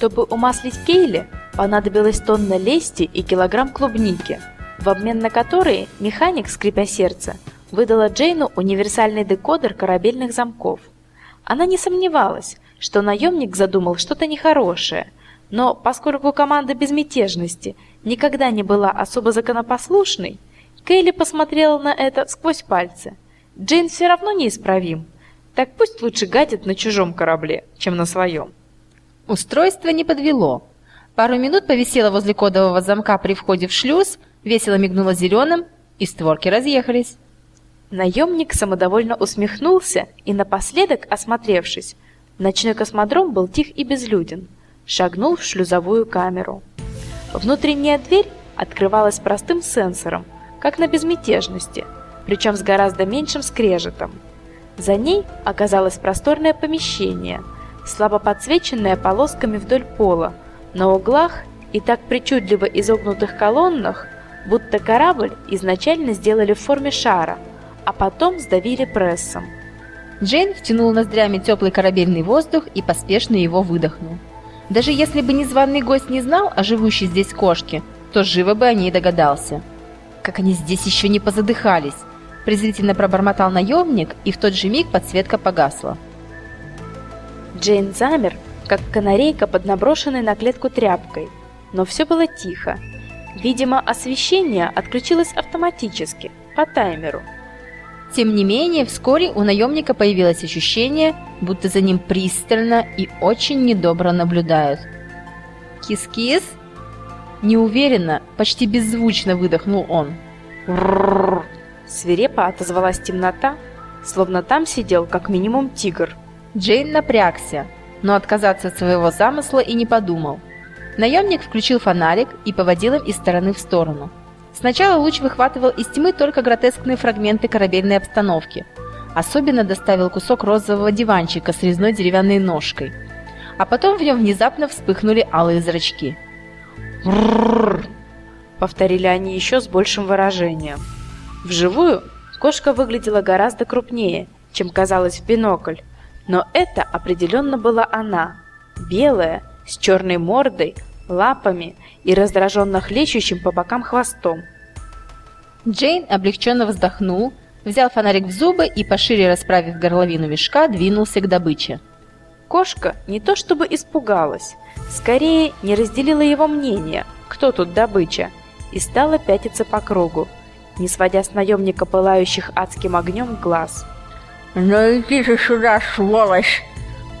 Чтобы умаслить Кейли, понадобилась тонна лести и килограмм клубники, в обмен на которые механик, скрипя сердце, выдала Джейну универсальный декодер корабельных замков. Она не сомневалась, что наемник задумал что-то нехорошее, но поскольку команда безмятежности никогда не была особо законопослушной, Кейли посмотрела на это сквозь пальцы. Джейн все равно неисправим, так пусть лучше гадит на чужом корабле, чем на своем. Устройство не подвело. Пару минут повисело возле кодового замка при входе в шлюз, весело мигнуло зеленым, и створки разъехались. Наемник самодовольно усмехнулся и напоследок, осмотревшись, ночной космодром был тих и безлюден, шагнул в шлюзовую камеру. Внутренняя дверь открывалась простым сенсором, как на безмятежности, причем с гораздо меньшим скрежетом. За ней оказалось просторное помещение, слабо подсвеченное полосками вдоль пола, на углах и так причудливо изогнутых колоннах, будто корабль изначально сделали в форме шара – а потом сдавили прессом. Джейн втянул ноздрями теплый корабельный воздух и поспешно его выдохнул. Даже если бы незваный гость не знал о живущей здесь кошке, то живо бы о ней догадался. Как они здесь еще не позадыхались, презрительно пробормотал наемник, и в тот же миг подсветка погасла. Джейн замер, как канарейка под наброшенной на клетку тряпкой, но все было тихо. Видимо, освещение отключилось автоматически, по таймеру. Тем не менее, вскоре у наемника появилось ощущение, будто за ним пристально и очень недобро наблюдают. «Кис-кис?» Неуверенно, почти беззвучно выдохнул он. «Ррррр!» Свирепо отозвалась темнота, словно там сидел как минимум тигр. Джейн напрягся, но отказаться от своего замысла и не подумал. Наемник включил фонарик и поводил им из стороны в сторону. Сначала луч выхватывал из тьмы только гротескные фрагменты корабельной обстановки. Особенно доставил кусок розового диванчика с резной деревянной ножкой. А потом в нем внезапно вспыхнули алые зрачки. «Ррррр!» — повторили они еще с большим выражением. Вживую кошка выглядела гораздо крупнее, чем казалось в бинокль, но это определенно была она, белая, с черной мордой, лапами и раздраженно хлещущим по бокам хвостом. Джейн облегченно вздохнул, взял фонарик в зубы и, пошире расправив горловину мешка, двинулся к добыче. Кошка не то чтобы испугалась, скорее не разделила его мнение, кто тут добыча, и стала пятиться по кругу, не сводя с наемника пылающих адским огнем глаз. «Ну иди же сюда, сволочь!»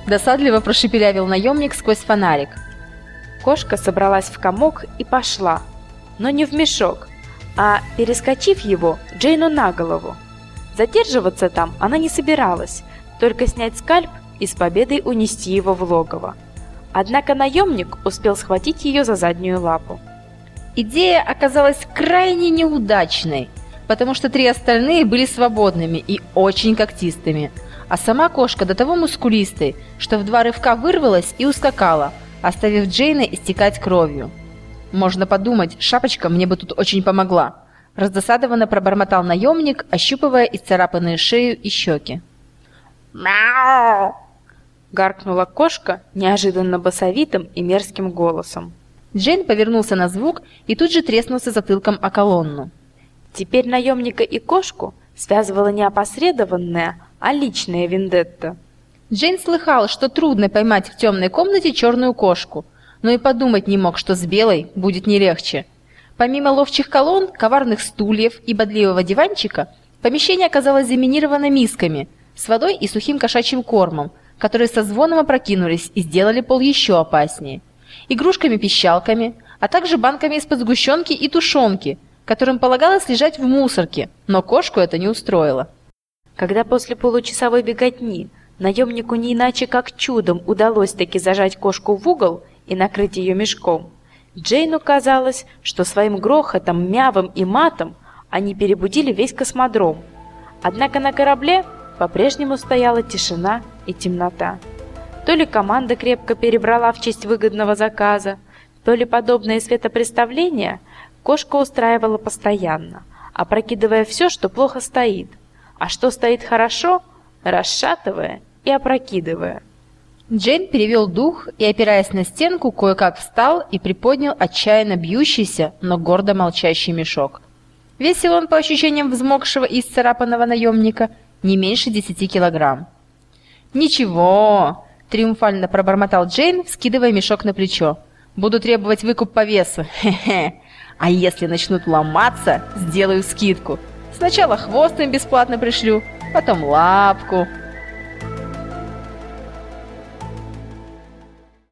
Досадливо прошепелявил наемник сквозь фонарик – Кошка собралась в комок и пошла, но не в мешок, а, перескочив его, Джейну на голову. Задерживаться там она не собиралась, только снять скальп и с победой унести его в логово. Однако наемник успел схватить ее за заднюю лапу. Идея оказалась крайне неудачной, потому что три остальные были свободными и очень когтистыми, а сама кошка до того мускулистой, что в два рывка вырвалась и ускакала – оставив Джейна истекать кровью. Можно подумать, шапочка мне бы тут очень помогла. Раздосадованно пробормотал наемник, ощупывая исцарапанные шею и щеки. «Мяу!» Гаркнула кошка неожиданно басовитым и мерзким голосом. Джейн повернулся на звук и тут же треснулся затылком о колонну. Теперь наемника и кошку связывала не опосредованная, а личная вендетта – Джейн слыхал, что трудно поймать в темной комнате черную кошку, но и подумать не мог, что с белой будет не легче. Помимо ловчих колонн, коварных стульев и бодливого диванчика, помещение оказалось заминировано мисками с водой и сухим кошачьим кормом, которые со звоном опрокинулись и сделали пол еще опаснее. Игрушками-пищалками, а также банками из-под сгущенки и тушенки, которым полагалось лежать в мусорке, но кошку это не устроило. Когда после получасовой беготни Наемнику не иначе как чудом удалось таки зажать кошку в угол и накрыть ее мешком. Джейну казалось, что своим грохотом, мявом и матом они перебудили весь космодром. Однако на корабле по-прежнему стояла тишина и темнота. То ли команда крепко перебрала в честь выгодного заказа, то ли подобные светопреставления кошка устраивала постоянно, опрокидывая все, что плохо стоит, а что стоит хорошо, расшатывая и опрокидывая. Джейн перевел дух и, опираясь на стенку, кое-как встал и приподнял отчаянно бьющийся, но гордо молчащий мешок. Весил он, по ощущениям взмокшего и исцарапанного наемника, не меньше десяти килограмм. «Ничего!» – триумфально пробормотал Джейн, скидывая мешок на плечо. «Буду требовать выкуп по весу. Хе-хе! А если начнут ломаться, сделаю скидку. Сначала хвост им бесплатно пришлю, потом лапку,